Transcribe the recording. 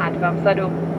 a dva vzadu.